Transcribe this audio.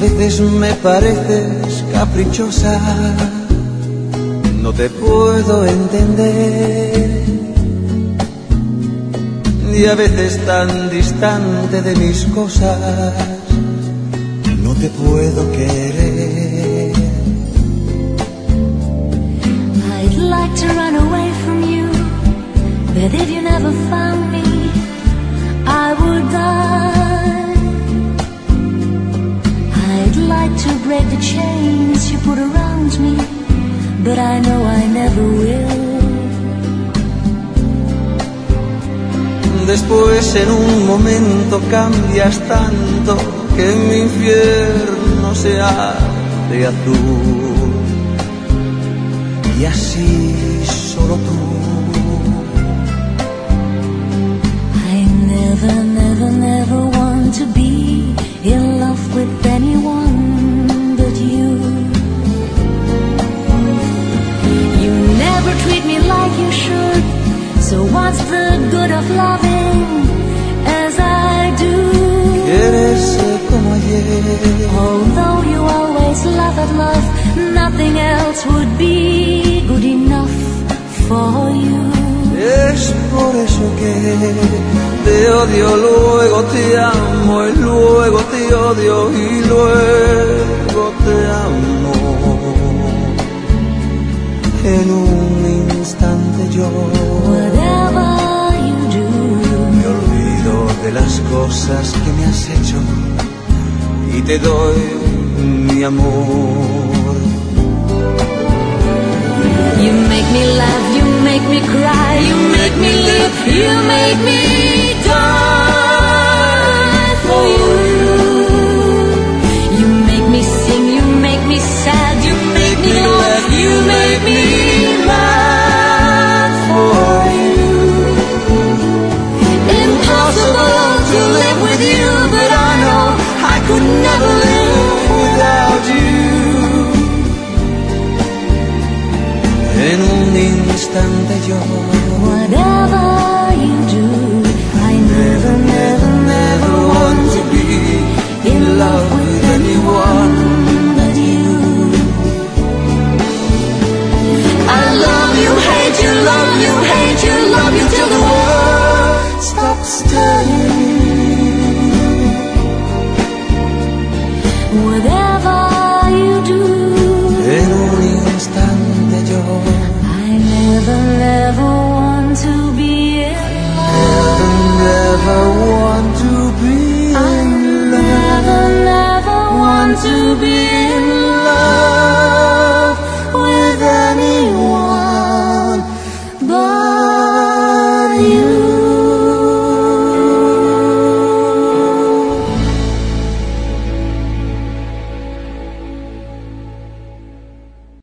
veces me pareces caprichosa, no te puedo entender. Y a veces tan distante de mis cosas, no te puedo querer. To break the chains you put around me, but I know I never will. Después en un momento cambias tanto que mi infierno se hace azul. Y así so what's the good of loving as I do? Como ayer. Although you always laugh at love, nothing else would be good enough for you. Es por eso que te odio, luego te amo y luego te odio y luego te cosas que me has hecho y te doy mi amor. You make me laugh, you make me cry, you make me live, you make me die En un instante yo Whatever you do, I never, never, never want to be in love with anyone but you. I love you, hate you, love you, hate you, love you till the world stops turning. Whatever never want to be I never, never want to be